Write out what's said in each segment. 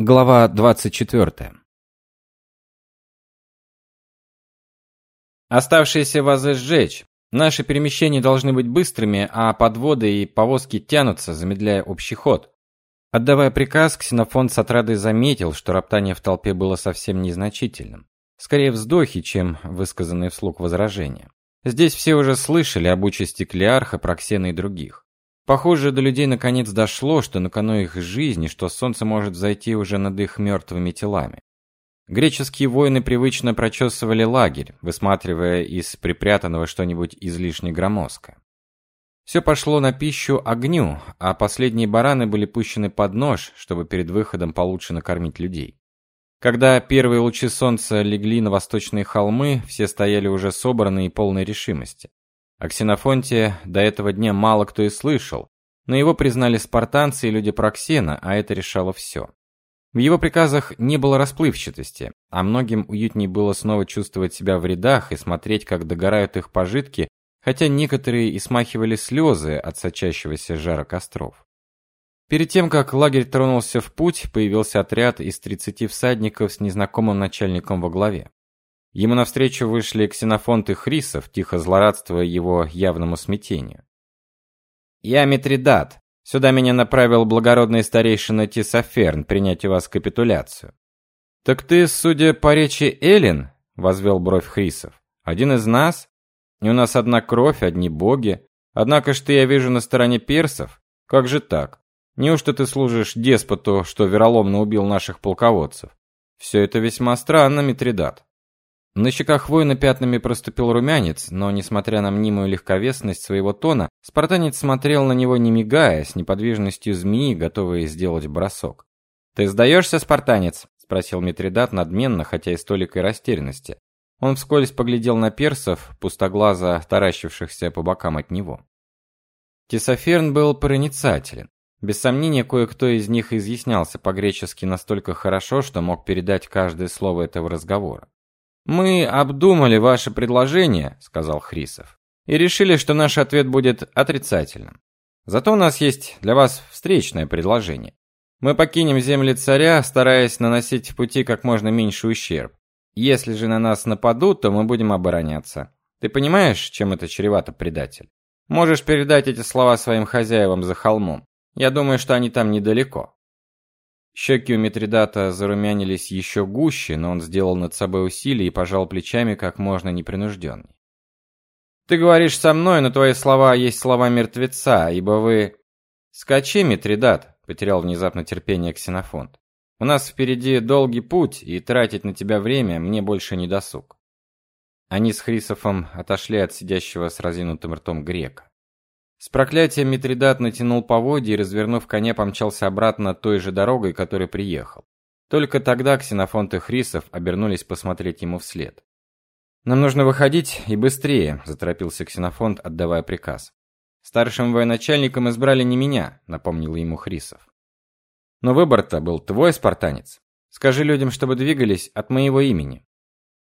Глава 24. Оставшиеся вазы сжечь. Наши перемещения должны быть быстрыми, а подводы и повозки тянутся, замедляя общий ход. Отдавая приказ, Ксенофонт с отрадой заметил, что роптание в толпе было совсем незначительным. Скорее вздохи, чем высказанные вслух возражения. Здесь все уже слышали об участи Клеарха, Проксена и других. Похоже, до людей наконец дошло, что на кону их жизни, что солнце может зайти уже над их мертвыми телами. Греческие воины привычно прочесывали лагерь, высматривая из припрятанного что-нибудь излишне громоздкое. Все пошло на пищу огню, а последние бараны были пущены под нож, чтобы перед выходом получше накормить людей. Когда первые лучи солнца легли на восточные холмы, все стояли уже собранные и полной решимости. О Ксенофонте до этого дня мало кто и слышал, но его признали спартанцы и люди Проксена, а это решало все. В его приказах не было расплывчатости, а многим уютнее было снова чувствовать себя в рядах и смотреть, как догорают их пожитки, хотя некоторые и смахивали слезы от сочащегося жара костров. Перед тем, как лагерь тронулся в путь, появился отряд из 30 всадников с незнакомым начальником во главе. Ему навстречу вышли Ксенофонт и Хрисов, тихо злорадствуя его явному смятению. «Я Митридат. Сюда меня направил благородный старейшина Тисоферн принять у вас капитуляцию». «Так ты, судя по речи Эллин, — возвел бровь Хрисов, — один из нас? И у нас одна кровь, одни боги. Однако ж ты, я вижу, на стороне персов. Как же так? Неужто ты служишь деспоту, что вероломно убил наших полководцев? Все это весьма странно, Митридат». На щеках воина пятнами проступил румянец, но, несмотря на мнимую легковесность своего тона, спартанец смотрел на него не мигая, с неподвижностью змеи, готовой сделать бросок. «Ты сдаешься, спартанец?» – спросил Митридат надменно, хотя и с толикой растерянности. Он вскользь поглядел на персов, пустоглазо таращившихся по бокам от него. Тесоферн был проницателен. Без сомнения, кое-кто из них изъяснялся по-гречески настолько хорошо, что мог передать каждое слово этого разговора. Мы обдумали ваше предложение, сказал Хрисов. И решили, что наш ответ будет отрицательным. Зато у нас есть для вас встречное предложение. Мы покинем земли царя, стараясь наносить в пути как можно меньше ущерб. Если же на нас нападут, то мы будем обороняться. Ты понимаешь, чем это чревато, предатель? Можешь передать эти слова своим хозяевам за холмом. Я думаю, что они там недалеко. Щеки у Митридата зарумянились еще гуще, но он сделал над собой усилие и пожал плечами как можно непринужденней. Ты говоришь со мной, но твои слова есть слова мертвеца, ибо вы Скачи, Митридат, потерял внезапно терпение Ксенофонт. У нас впереди долгий путь, и тратить на тебя время мне больше не досуг. Они с Хрисофом отошли от сидящего с разинутым ртом грека. С проклятием Митридат натянул поводья и, развернув коня, помчался обратно той же дорогой, которой приехал. Только тогда Ксенофонт и Хрисов обернулись посмотреть ему вслед. Нам нужно выходить и быстрее, заторопился Ксенофонт, отдавая приказ. Старшим военачальником избрали не меня, напомнил ему Хрисов. Но выбор-то был твой, спартанец. Скажи людям, чтобы двигались от моего имени.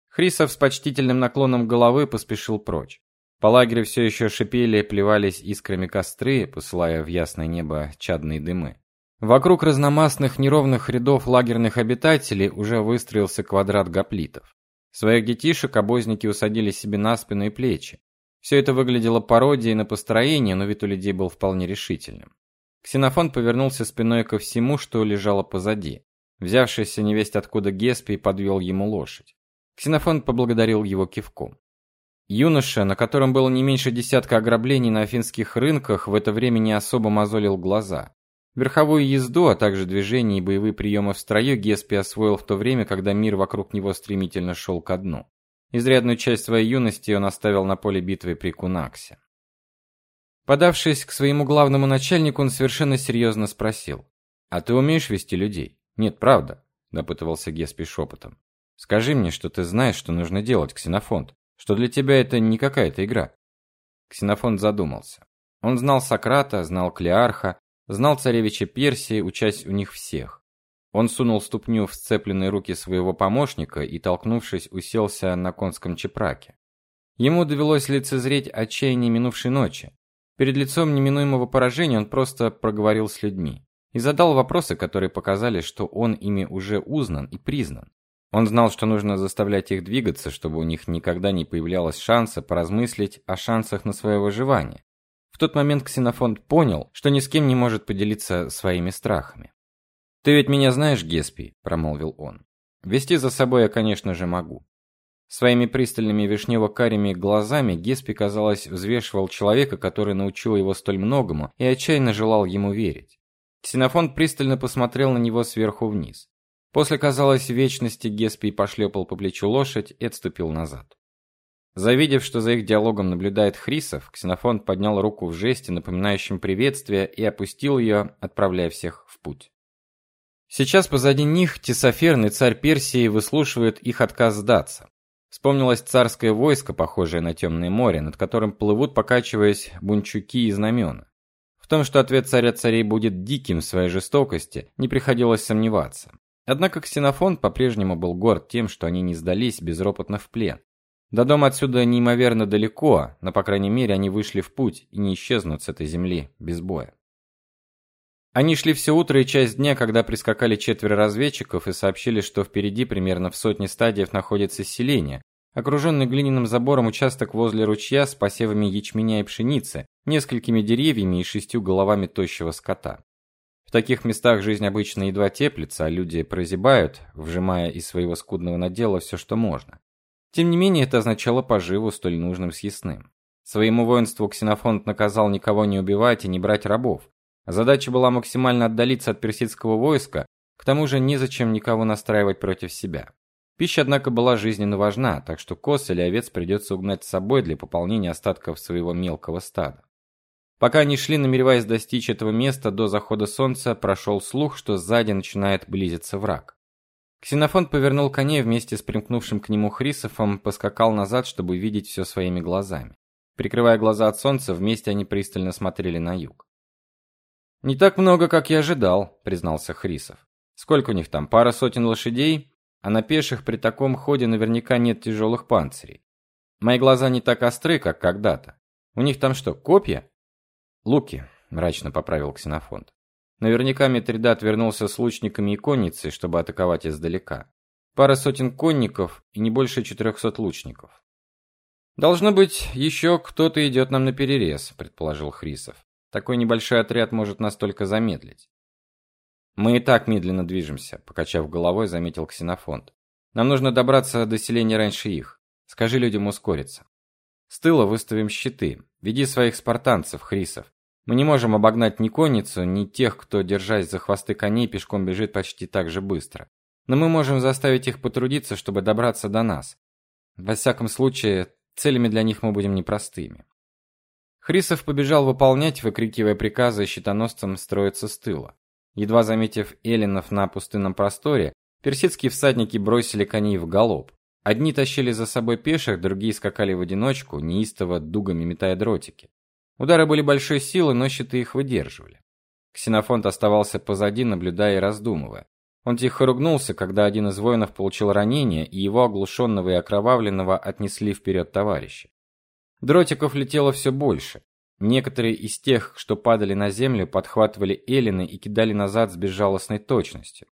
Хрисов с почтительным наклоном головы поспешил прочь. По лагерю все еще шипели, плевались искрами костры, посылая в ясное небо чадные дымы. Вокруг разномастных неровных рядов лагерных обитателей уже выстроился квадрат гоплитов. Своих детишек обозники усадили себе на спину и плечи. Все это выглядело пародией на построение, но вид у людей был вполне решительным. Ксенофон повернулся спиной ко всему, что лежало позади. Взявшийся невесть откуда Геспий подвел ему лошадь. Ксенофон поблагодарил его кивком. Юноша, на котором было не меньше десятка ограблений на афинских рынках, в это время не особо мозолил глаза. Верховую езду, а также движения и боевые приемы в строю Геспи освоил в то время, когда мир вокруг него стремительно шел ко дну. Изрядную часть своей юности он оставил на поле битвы при Кунаксе. Подавшись к своему главному начальнику, он совершенно серьезно спросил: "А ты умеешь вести людей?" "Нет, правда", допытывался Геспи шепотом. "Скажи мне, что ты знаешь, что нужно делать, Ксенофонт что для тебя это не какая-то игра. Ксенофонт задумался. Он знал Сократа, знал Клеарха, знал царевича Персии, учась у них всех. Он сунул ступню в сцепленные руки своего помощника и, толкнувшись, уселся на конском чепраке. Ему довелось лицезреть отчаяние минувшей ночи. Перед лицом неминуемого поражения он просто проговорил с людьми. и задал вопросы, которые показали, что он ими уже узнан и признан. Он знал, что нужно заставлять их двигаться, чтобы у них никогда не появлялось шанса поразмыслить о шансах на свое выживание. В тот момент Ксенофонт понял, что ни с кем не может поделиться своими страхами. "Ты ведь меня знаешь, Геспий", промолвил он. "Вести за собой я, конечно же, могу". Своими пристальными вишнево-карими глазами Геспи, казалось, взвешивал человека, который научил его столь многому, и отчаянно желал ему верить. Ксенофонт пристально посмотрел на него сверху вниз. После, казалось, вечности Геспий пошлепал по плечу лошадь и отступил назад. Завидев, что за их диалогом наблюдает Хрисов, Ксенофонт поднял руку в жесте, напоминающем приветствие, и опустил ее, отправляя всех в путь. Сейчас позади них Тесоферный царь Персии выслушивает их отказ сдаться. Вспомнилось царское войско, похожее на темное море, над которым плывут, покачиваясь, бунчуки и знамена. В том, что ответ царя царей будет диким в своей жестокости, не приходилось сомневаться. Однако Ксенофонт по-прежнему был горд тем, что они не сдались безропотно в плен. До дома отсюда неимоверно далеко, но по крайней мере они вышли в путь и не исчезнут с этой земли без боя. Они шли все утро и часть дня, когда прискакали четверо разведчиков и сообщили, что впереди примерно в сотне стадиев находится селение, окруженный глиняным забором участок возле ручья с посевами ячменя и пшеницы, несколькими деревьями и шестью головами тощего скота. В таких местах жизнь обычно едва теплится, а люди прозябают, вжимая из своего скудного надела все, что можно. Тем не менее, это означало поживу столь нужным съестным. Своему воинству Ксенофонт наказал никого не убивать и не брать рабов. Задача была максимально отдалиться от персидского войска, к тому же незачем никого настраивать против себя. Пища, однако, была жизненно важна, так что коз или овец придется угнать с собой для пополнения остатков своего мелкого стада. Пока они шли, намереваясь достичь этого места до захода солнца, прошел слух, что сзади начинает близиться враг. Ксенофонт повернул коней вместе с примкнувшим к нему Хрисофом, поскакал назад, чтобы видеть все своими глазами. Прикрывая глаза от солнца, вместе они пристально смотрели на юг. Не так много, как я ожидал, признался Хрисов. Сколько у них там? Пара сотен лошадей, а на пеших при таком ходе наверняка нет тяжелых панцирей. Мои глаза не так остры, как когда-то. У них там что, копья? Луки, мрачно поправил Ксенофонт. Наверняка Митридат вернулся с лучниками и конницей, чтобы атаковать издалека. Пара сотен конников и не больше четырехсот лучников. Должно быть, еще кто-то идет нам на перерез, предположил Хрисов. Такой небольшой отряд может нас только замедлить. Мы и так медленно движемся, покачав головой, заметил Ксенофонт. Нам нужно добраться до селения раньше их. Скажи людям ускориться. С тыла выставим щиты. Веди своих спартанцев, хрисов. Мы не можем обогнать ни конницу, ни тех, кто, держась за хвосты коней, пешком бежит почти так же быстро. Но мы можем заставить их потрудиться, чтобы добраться до нас. Во всяком случае, целями для них мы будем непростыми. Хрисов побежал выполнять, выкрикивая приказы щитоносцам строиться с тыла. Едва заметив эллинов на пустынном просторе, персидские всадники бросили коней в галоп. Одни тащили за собой пеших, другие скакали в одиночку, неистово дугами метая дротики. Удары были большой силы, но щиты их выдерживали. Ксенофонт оставался позади, наблюдая и раздумывая. Он тихо ругнулся, когда один из воинов получил ранение, и его оглушенного и окровавленного отнесли вперед товарищи. Дротиков летело все больше. Некоторые из тех, что падали на землю, подхватывали эллины и кидали назад с безжалостной точностью.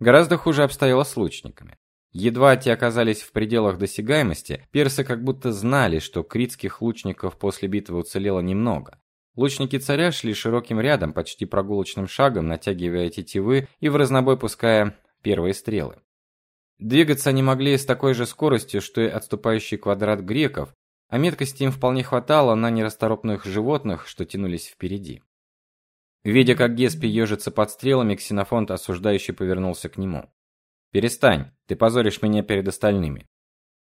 Гораздо хуже обстояло с лучниками. Едва те оказались в пределах досягаемости, персы как будто знали, что критских лучников после битвы уцелело немного. Лучники царя шли широким рядом, почти прогулочным шагом, натягивая тетивы и в разнобой пуская первые стрелы. Двигаться они могли с такой же скоростью, что и отступающий квадрат греков, а меткости им вполне хватало на нерасторопных животных, что тянулись впереди. Видя, как Геспи ежится под стрелами, Ксенофонт осуждающе повернулся к нему. Перестань, ты позоришь меня перед остальными.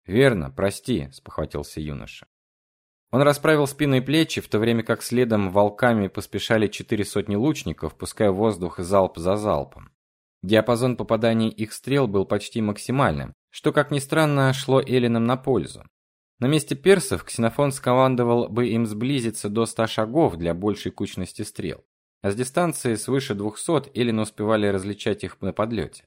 Верно, прости, спохватился юноша. Он расправил спину и плечи, в то время как следом волками поспешали четыре сотни лучников, пуская в воздух залп за залпом. Диапазон попаданий их стрел был почти максимальным, что, как ни странно, шло эллинам на пользу. На месте персов Ксенофон скомандовал бы им сблизиться до 100 шагов для большей кучности стрел. А с дистанции свыше 200 эллины успевали различать их на подлете.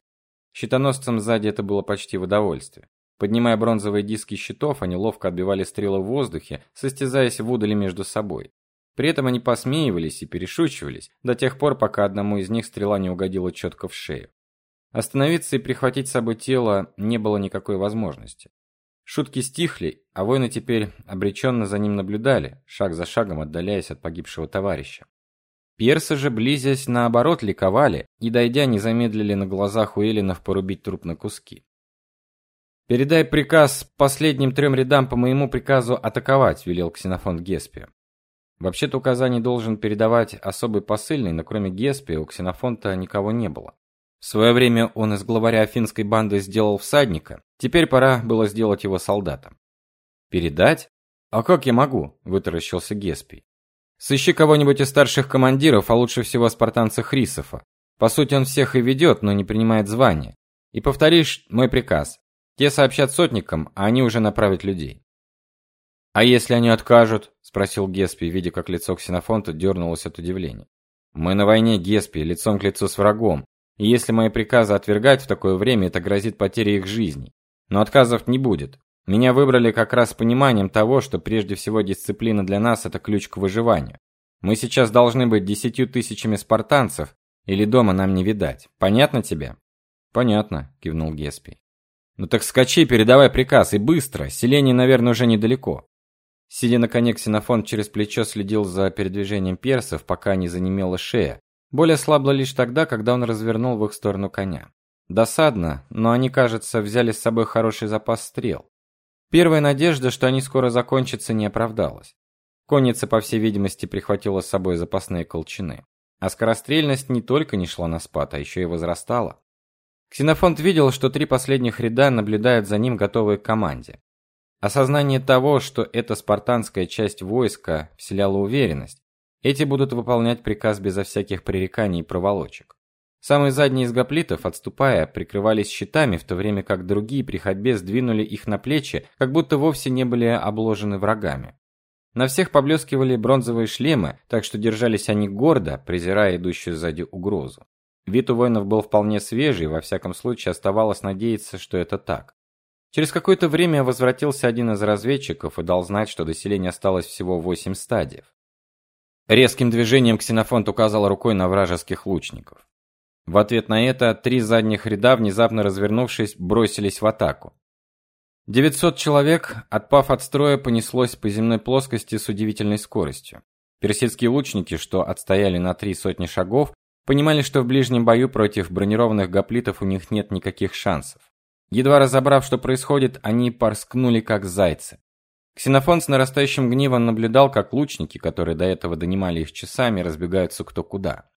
Щитоносцам сзади это было почти в удовольствие. Поднимая бронзовые диски щитов, они ловко отбивали стрелы в воздухе, состязаясь в удали между собой. При этом они посмеивались и перешучивались до тех пор, пока одному из них стрела не угодила четко в шею. Остановиться и прихватить с собой тело не было никакой возможности. Шутки стихли, а воины теперь обреченно за ним наблюдали, шаг за шагом отдаляясь от погибшего товарища. Персы же, близясь наоборот, ликовали и, дойдя, не замедлили на глазах у эллинов порубить труп на куски. «Передай приказ последним трем рядам по моему приказу атаковать», – велел Ксенофонт Геспию. Вообще-то указаний должен передавать особый посыльный, но кроме Геспия у Ксенофонта никого не было. В свое время он из главаря афинской банды сделал всадника, теперь пора было сделать его солдатом. «Передать? А как я могу?» – вытаращился Геспий. Сыщи кого-нибудь из старших командиров, а лучше всего спартанца Хрисофа. По сути, он всех и ведет, но не принимает звания. И повторишь мой приказ. Те сообщат сотникам, а они уже направят людей. А если они откажут? спросил Геспий, видя, как лицо Ксенофонта дернулось от удивления. Мы на войне, Геспий, лицом к лицу с врагом. И если мои приказы отвергать в такое время, это грозит потерей их жизней. Но отказов не будет. Меня выбрали как раз с пониманием того, что прежде всего дисциплина для нас это ключ к выживанию. Мы сейчас должны быть десятью тысячами спартанцев, или дома нам не видать. Понятно тебе? Понятно, кивнул Геспий. Ну так скачи, передавай приказ и быстро. Селение, наверное, уже недалеко. Сидя на коне, Ксенофон через плечо следил за передвижением персов, пока не занемела шея. Боль ослабла лишь тогда, когда он развернул в их сторону коня. Досадно, но они, кажется, взяли с собой хороший запас стрел. Первая надежда, что они скоро закончатся, не оправдалась. Конница, по всей видимости, прихватила с собой запасные колчаны. А скорострельность не только не шла на спад, а еще и возрастала. Ксенофонт видел, что три последних ряда наблюдают за ним, готовые к команде. Осознание того, что эта спартанская часть войска вселяло уверенность. Эти будут выполнять приказ безо всяких пререканий и проволочек. Самые задние из гоплитов, отступая, прикрывались щитами, в то время как другие при ходьбе сдвинули их на плечи, как будто вовсе не были обложены врагами. На всех поблескивали бронзовые шлемы, так что держались они гордо, презирая идущую сзади угрозу. Вид у воинов был вполне свежий, во всяком случае оставалось надеяться, что это так. Через какое-то время возвратился один из разведчиков и дал знать, что до селения осталось всего восемь стадиев. Резким движением Ксенофонт указал рукой на вражеских лучников. В ответ на это три задних ряда, внезапно развернувшись, бросились в атаку. 900 человек, отпав от строя, понеслось по земной плоскости с удивительной скоростью. Персидские лучники, что отстояли на три сотни шагов, понимали, что в ближнем бою против бронированных гоплитов у них нет никаких шансов. Едва разобрав, что происходит, они порскнули как зайцы. Ксенофон с нарастающим гневом наблюдал, как лучники, которые до этого донимали их часами, разбегаются кто куда.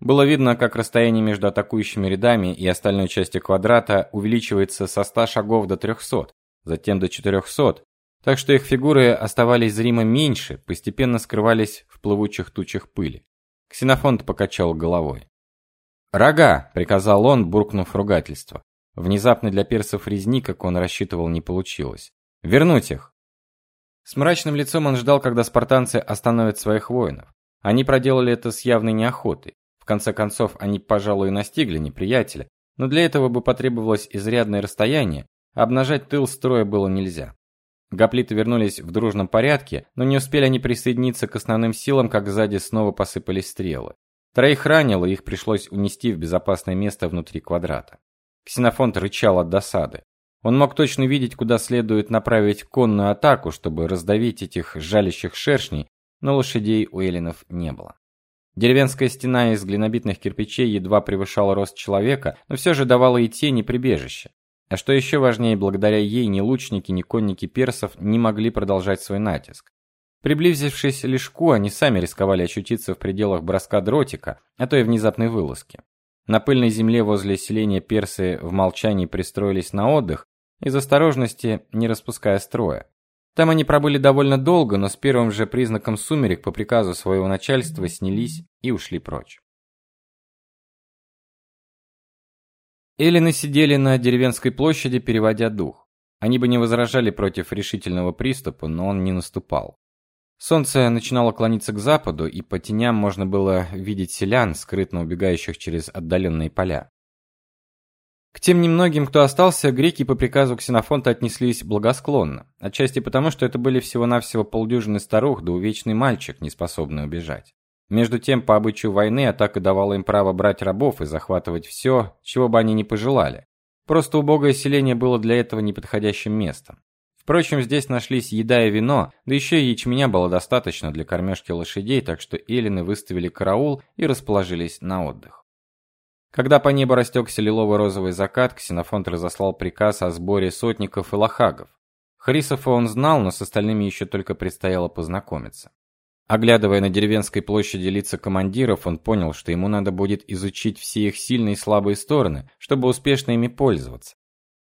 Было видно, как расстояние между атакующими рядами и остальной частью квадрата увеличивается со 100 шагов до 300, затем до 400, так что их фигуры оставались зримо меньше, постепенно скрывались в плывучих тучах пыли. Ксенофонт покачал головой. "Рога", приказал он, буркнув ругательство. Внезапно для персов резни, как он рассчитывал, не получилось. "Вернуть их". С мрачным лицом он ждал, когда спартанцы остановят своих воинов. Они проделали это с явной неохотой конце концов, они, пожалуй, настигли неприятеля, но для этого бы потребовалось изрядное расстояние, а обнажать тыл строя было нельзя. Гоплиты вернулись в дружном порядке, но не успели они присоединиться к основным силам, как сзади снова посыпались стрелы. Троих ранило, их пришлось унести в безопасное место внутри квадрата. Ксенофонт рычал от досады. Он мог точно видеть, куда следует направить конную атаку, чтобы раздавить этих жалящих шершней, но лошадей у эллинов не было. Деревенская стена из глинобитных кирпичей едва превышала рост человека, но все же давала и тень, и прибежище. А что еще важнее, благодаря ей ни лучники, ни конники персов не могли продолжать свой натиск. Приблизившись лишку, они сами рисковали очутиться в пределах броска дротика, а то и внезапной вылазки. На пыльной земле возле селения персы в молчании пристроились на отдых, из осторожности не распуская строя. Там они пробыли довольно долго, но с первым же признаком сумерек по приказу своего начальства снялись и ушли прочь. Эллины сидели на деревенской площади, переводя дух. Они бы не возражали против решительного приступа, но он не наступал. Солнце начинало клониться к западу, и по теням можно было видеть селян, скрытно убегающих через отдаленные поля. К тем немногим, кто остался, греки по приказу Ксенофонта отнеслись благосклонно, отчасти потому, что это были всего-навсего полдюжины старух да увечный мальчик, не способный убежать. Между тем, по обычаю войны, атака давала им право брать рабов и захватывать все, чего бы они ни пожелали. Просто убогое селение было для этого неподходящим местом. Впрочем, здесь нашлись еда и вино, да еще и ячменя было достаточно для кормежки лошадей, так что эллины выставили караул и расположились на отдых. Когда по небу растекся лилово-розовый закат, Ксенофонт разослал приказ о сборе сотников и лохагов. Хрисофа он знал, но с остальными еще только предстояло познакомиться. Оглядывая на деревенской площади лица командиров, он понял, что ему надо будет изучить все их сильные и слабые стороны, чтобы успешно ими пользоваться.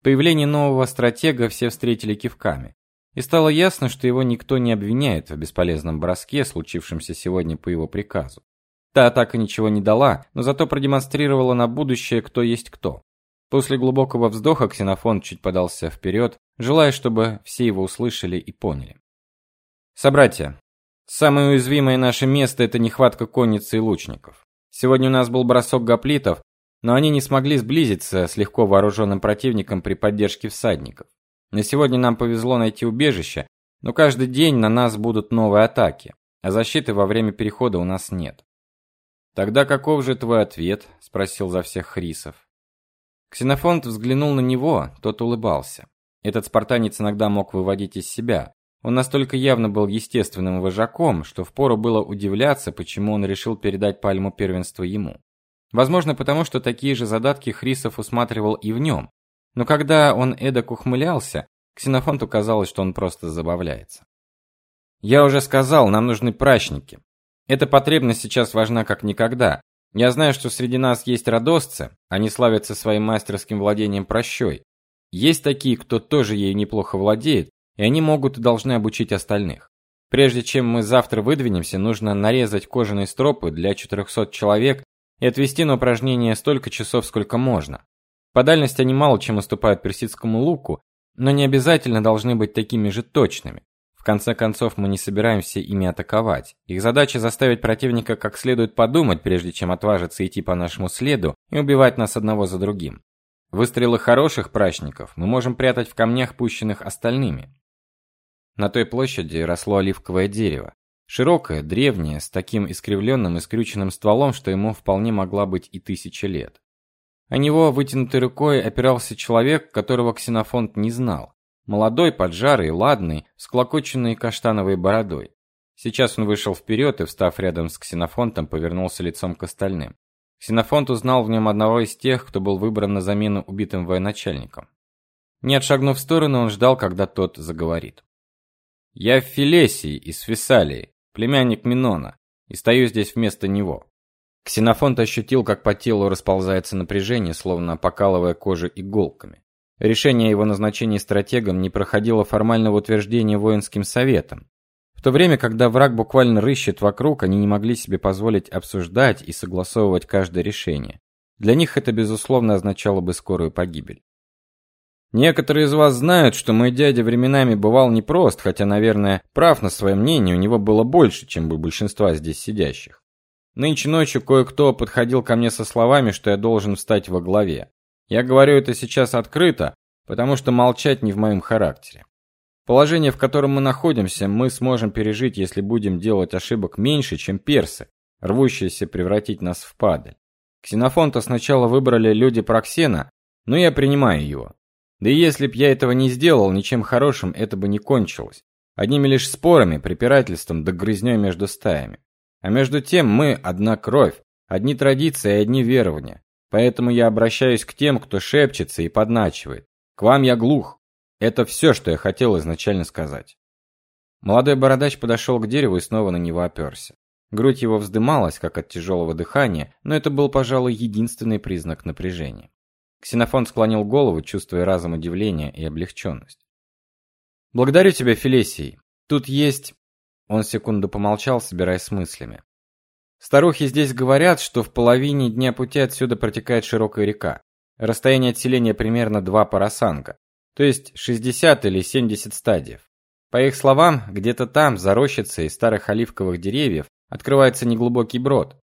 Появление нового стратега все встретили кивками. И стало ясно, что его никто не обвиняет в бесполезном броске, случившемся сегодня по его приказу. Та атака ничего не дала, но зато продемонстрировала на будущее, кто есть кто. После глубокого вздоха Ксенофон чуть подался вперед, желая, чтобы все его услышали и поняли. Собратья, самое уязвимое наше место это нехватка конницы и лучников. Сегодня у нас был бросок гоплитов, но они не смогли сблизиться с легко вооруженным противником при поддержке всадников. На сегодня нам повезло найти убежище, но каждый день на нас будут новые атаки, а защиты во время перехода у нас нет. Тогда каков же твой ответ? спросил за всех Хрисов. Ксенофонт взглянул на него, тот улыбался. Этот спартанец иногда мог выводить из себя. Он настолько явно был естественным вожаком, что впору было удивляться, почему он решил передать пальму первенства ему. Возможно, потому что такие же задатки Хрисов усматривал и в нем. Но когда он эдак ухмылялся, Ксенофонту казалось, что он просто забавляется. Я уже сказал, нам нужны прачники. Эта потребность сейчас важна как никогда. Я знаю, что среди нас есть родосцы, они славятся своим мастерским владением прощой. Есть такие, кто тоже ею неплохо владеет, и они могут и должны обучить остальных. Прежде чем мы завтра выдвинемся, нужно нарезать кожаные стропы для 400 человек и отвести на упражнения столько часов, сколько можно. По дальности они мало чем уступают персидскому луку, но не обязательно должны быть такими же точными. В конце концов, мы не собираемся ими атаковать. Их задача заставить противника как следует подумать, прежде чем отважиться идти по нашему следу и убивать нас одного за другим. Выстрелы хороших прачников мы можем прятать в камнях, пущенных остальными. На той площади росло оливковое дерево. Широкое, древнее, с таким искривленным и скрюченным стволом, что ему вполне могла быть и тысяча лет. О него вытянутой рукой опирался человек, которого Ксенофонт не знал. Молодой, поджарый, ладный, с клокоченной каштановой бородой. Сейчас он вышел вперед и, встав рядом с Ксенофонтом, повернулся лицом к остальным. Ксенофонт узнал в нем одного из тех, кто был выбран на замену убитым военачальником. Не отшагнув в сторону, он ждал, когда тот заговорит. «Я Филесий из Фессалии, племянник Минона, и стою здесь вместо него». Ксенофонт ощутил, как по телу расползается напряжение, словно покалывая кожу иголками. Решение о его назначении стратегом не проходило формального утверждения воинским советом. В то время, когда враг буквально рыщет вокруг, они не могли себе позволить обсуждать и согласовывать каждое решение. Для них это безусловно означало бы скорую погибель. Некоторые из вас знают, что мой дядя временами бывал непрост, хотя, наверное, прав на свое мнение у него было больше, чем у большинства здесь сидящих. Нынче ночью кое-кто подходил ко мне со словами, что я должен встать во главе. Я говорю это сейчас открыто, потому что молчать не в моем характере. Положение, в котором мы находимся, мы сможем пережить, если будем делать ошибок меньше, чем персы, рвущиеся превратить нас в падаль. Ксенофонта сначала выбрали люди Проксена, но я принимаю его. Да и если б я этого не сделал, ничем хорошим это бы не кончилось. Одними лишь спорами, препирательством да грызнёй между стаями. А между тем мы одна кровь, одни традиции одни верования. Поэтому я обращаюсь к тем, кто шепчется и подначивает. К вам я глух. Это все, что я хотел изначально сказать. Молодой бородач подошел к дереву и снова на него оперся. Грудь его вздымалась, как от тяжелого дыхания, но это был, пожалуй, единственный признак напряжения. Ксенофон склонил голову, чувствуя разом удивление и облегченность. Благодарю тебя, Филесий. Тут есть Он секунду помолчал, собираясь с мыслями. Старухи здесь говорят, что в половине дня пути отсюда протекает широкая река. Расстояние от селения примерно два парасанга, то есть 60 или 70 стадиев. По их словам, где-то там, за рощицей старых оливковых деревьев, открывается неглубокий брод.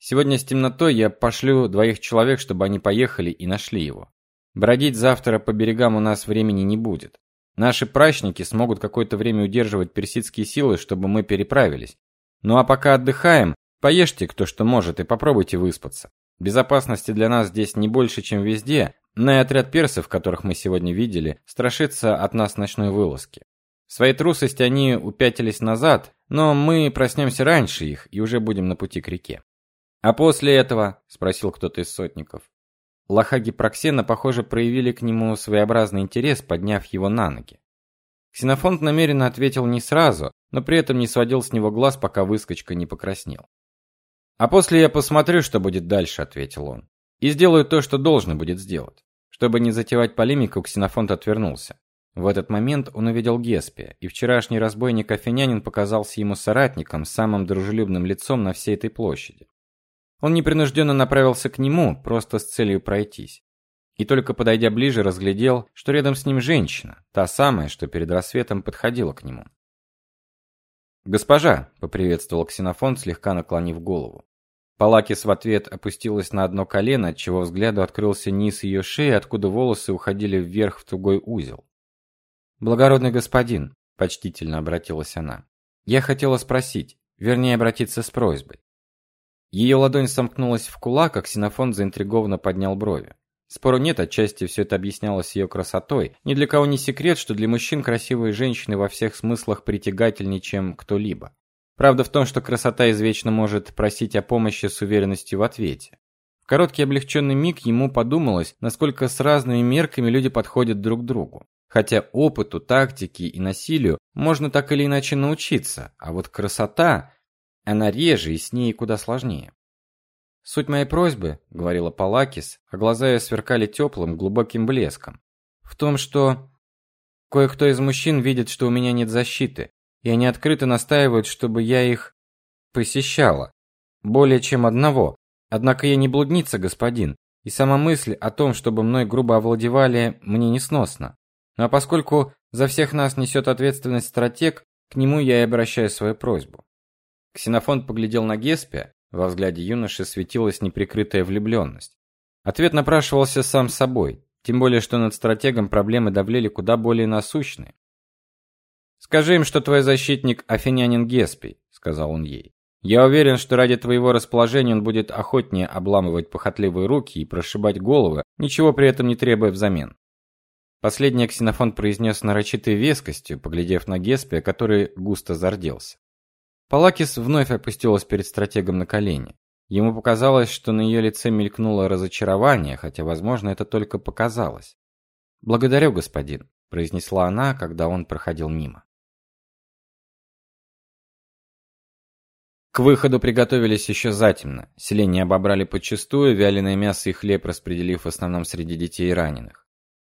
Сегодня с темнотой я пошлю двоих человек, чтобы они поехали и нашли его. Бродить завтра по берегам у нас времени не будет. Наши прачники смогут какое-то время удерживать персидские силы, чтобы мы переправились. Ну а пока отдыхаем, поешьте кто что может и попробуйте выспаться. Безопасности для нас здесь не больше, чем везде, но и отряд персов, которых мы сегодня видели, страшится от нас ночной вылазки. В своей трусости они упятились назад, но мы проснемся раньше их и уже будем на пути к реке. А после этого, спросил кто-то из сотников. Лохаги Проксена, похоже, проявили к нему своеобразный интерес, подняв его на ноги. Ксенофонт намеренно ответил не сразу, но при этом не сводил с него глаз, пока выскочка не покраснел. А после я посмотрю, что будет дальше, ответил он. И сделаю то, что должно будет сделать. Чтобы не затевать полемику, Ксенофонт отвернулся. В этот момент он увидел Геспия, и вчерашний разбойник Афинянин показался ему соратником, самым дружелюбным лицом на всей этой площади. Он непринужденно направился к нему, просто с целью пройтись. И только подойдя ближе, разглядел, что рядом с ним женщина, та самая, что перед рассветом подходила к нему. "Госпожа", поприветствовал Ксенофон, слегка наклонив голову. Палакис в ответ опустилась на одно колено, чего взгляду открылся низ ее шеи, откуда волосы уходили вверх в тугой узел. "Благородный господин", почтительно обратилась она. "Я хотела спросить, вернее, обратиться с просьбой. Ее ладонь сомкнулась в кулак, а Ксенофон заинтригованно поднял брови. Спору нет, отчасти все это объяснялось ее красотой. Ни для кого не секрет, что для мужчин красивые женщины во всех смыслах притягательнее, чем кто-либо. Правда в том, что красота извечно может просить о помощи с уверенностью в ответе. В короткий облегченный миг ему подумалось, насколько с разными мерками люди подходят друг к другу. Хотя опыту, тактике и насилию можно так или иначе научиться, а вот красота она реже и с ней куда сложнее. Суть моей просьбы, говорила Палакис, а глаза ее сверкали теплым, глубоким блеском, в том, что кое-кто из мужчин видит, что у меня нет защиты, и они открыто настаивают, чтобы я их посещала. Более чем одного. Однако я не блудница, господин, и сама мысль о том, чтобы мной грубо овладевали, мне несносна. Ну а поскольку за всех нас несет ответственность стратег, к нему я и обращаю свою просьбу. Ксенофонт поглядел на Геспия, во взгляде юноши светилась неприкрытая влюбленность. Ответ напрашивался сам собой, тем более что над стратегом проблемы давлели куда более насущные. Скажи им, что твой защитник афинянин Геспий, сказал он ей. Я уверен, что ради твоего расположения он будет охотнее обламывать похотливые руки и прошибать головы, ничего при этом не требуя взамен. Последнее Ксенофонт произнес нарочитой вескостью, поглядев на Геспия, который густо зарделся. Палакис вновь опустилась перед стратегом на колени. Ему показалось, что на ее лице мелькнуло разочарование, хотя, возможно, это только показалось. "Благодарю, господин", произнесла она, когда он проходил мимо. К выходу приготовились еще затемно. Селение обобрали подчистую, вяленое мясо и хлеб распределив в основном среди детей и раненых.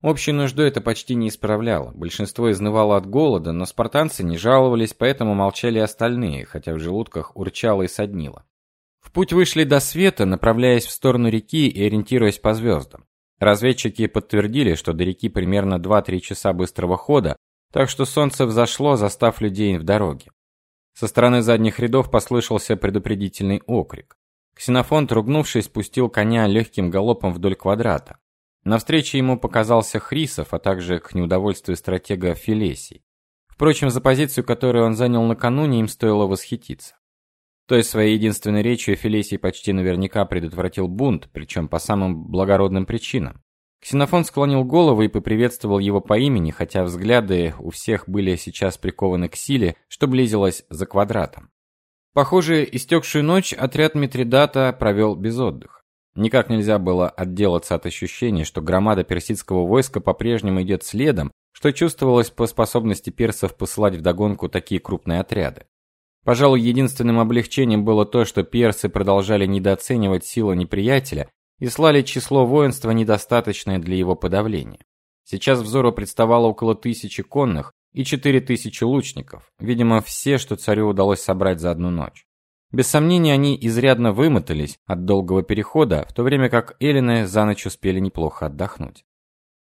Общую нужду это почти не исправляло. Большинство изнывало от голода, но спартанцы не жаловались, поэтому молчали остальные, хотя в желудках урчало и соднило. В путь вышли до света, направляясь в сторону реки и ориентируясь по звездам. Разведчики подтвердили, что до реки примерно 2-3 часа быстрого хода, так что солнце взошло, застав людей в дороге. Со стороны задних рядов послышался предупредительный окрик. Ксенофонт, ругнувшись, спустил коня легким галопом вдоль квадрата. На встрече ему показался Хрисов, а также к неудовольствию стратега Филесий. Впрочем, за позицию, которую он занял накануне, им стоило восхититься. То есть своей единственной речью Филесий почти наверняка предотвратил бунт, причем по самым благородным причинам. Ксенофон склонил голову и поприветствовал его по имени, хотя взгляды у всех были сейчас прикованы к силе, что близилось за квадратом. Похоже, истекшую ночь отряд Митридата провел без отдыха. Никак нельзя было отделаться от ощущения, что громада персидского войска по-прежнему идет следом, что чувствовалось по способности персов посылать вдогонку такие крупные отряды. Пожалуй, единственным облегчением было то, что персы продолжали недооценивать силу неприятеля и слали число воинства недостаточное для его подавления. Сейчас взору представало около тысячи конных и четыре тысячи лучников, видимо, все, что царю удалось собрать за одну ночь. Без сомнения, они изрядно вымотались от долгого перехода, в то время как эллины за ночь успели неплохо отдохнуть.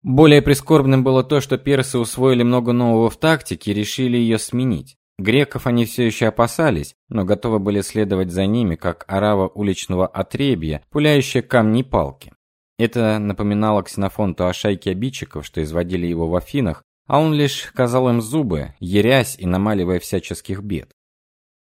Более прискорбным было то, что персы усвоили много нового в тактике и решили ее сменить. Греков они все еще опасались, но готовы были следовать за ними, как орава уличного отребья, пуляющая камни и палки. Это напоминало Ксенофонту о шайке обидчиков, что изводили его в Афинах, а он лишь казал им зубы, ерясь и намаливая всяческих бед.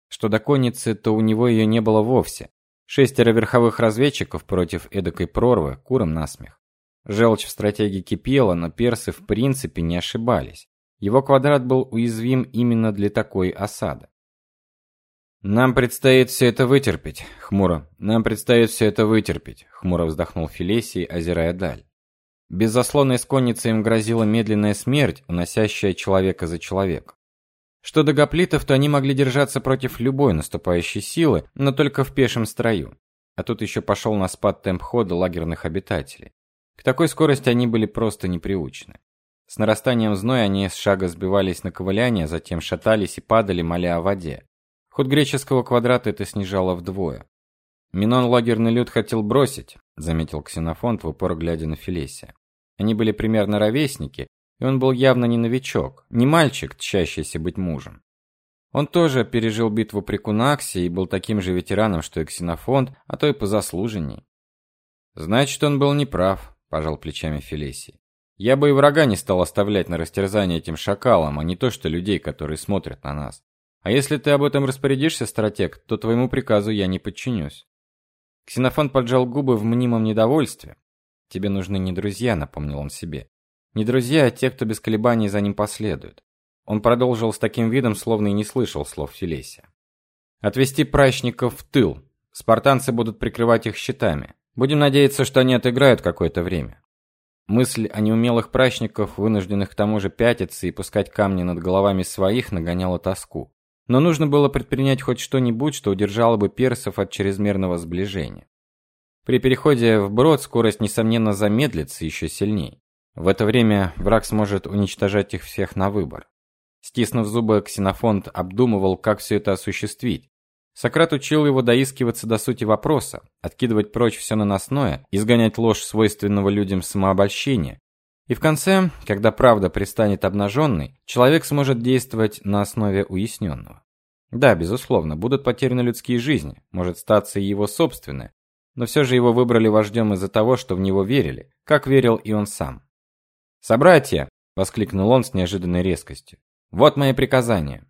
Что до конницы, то у него ее не было вовсе. Шестеро верховых разведчиков против эдакой прорвы, куром насмех. Желчь в стратегии кипела, но персы в принципе не ошибались. Его квадрат был уязвим именно для такой осады. Нам предстоит все это вытерпеть, хмуро. Нам предстоит все это вытерпеть, хмуро вздохнул Филесий, озирая даль. Без заслона из конницы им грозила медленная смерть, уносящая человека за человека. Что до гоплитов, то они могли держаться против любой наступающей силы, но только в пешем строю. А тут еще пошел на спад темп хода лагерных обитателей. К такой скорости они были просто неприучены. С нарастанием зноя они с шага сбивались на ковыляние, затем шатались и падали, моля о воде. Ход греческого квадрата это снижало вдвое. Минон лагерный люд хотел бросить, заметил Ксенофонт в упор глядя на Филесия. Они были примерно ровесники, и он был явно не новичок, не мальчик, тщащийся быть мужем. Он тоже пережил битву при Кунаксе и был таким же ветераном, что и Ксенофонт, а то и позаслуженней. Значит, он был неправ, пожал плечами Филесий. Я бы и врага не стал оставлять на растерзание этим шакалам, а не то что людей, которые смотрят на нас. А если ты об этом распорядишься, стратег, то твоему приказу я не подчинюсь. Ксенофон поджал губы в мнимом недовольстве. Тебе нужны не друзья, напомнил он себе. Не друзья, а те, кто без колебаний за ним последует. Он продолжил с таким видом, словно и не слышал слов Филесия. Отвести прачников в тыл. Спартанцы будут прикрывать их щитами. Будем надеяться, что они отыграют какое-то время. Мысль о неумелых прачниках, вынужденных к тому же пятиться и пускать камни над головами своих, нагоняла тоску. Но нужно было предпринять хоть что-нибудь, что удержало бы персов от чрезмерного сближения. При переходе в брод скорость несомненно замедлится еще сильнее. В это время враг сможет уничтожать их всех на выбор. Стиснув зубы, Ксенофонт обдумывал, как все это осуществить. Сократ учил его доискиваться до сути вопроса, откидывать прочь все наносное, изгонять ложь свойственного людям самообольщения. И в конце, когда правда пристанет обнаженной, человек сможет действовать на основе уясненного. Да, безусловно, будут потеряны людские жизни, может статься и его собственные, но все же его выбрали вождем из-за того, что в него верили, как верил и он сам. "Собратья!" воскликнул он с неожиданной резкостью. "Вот мои приказания.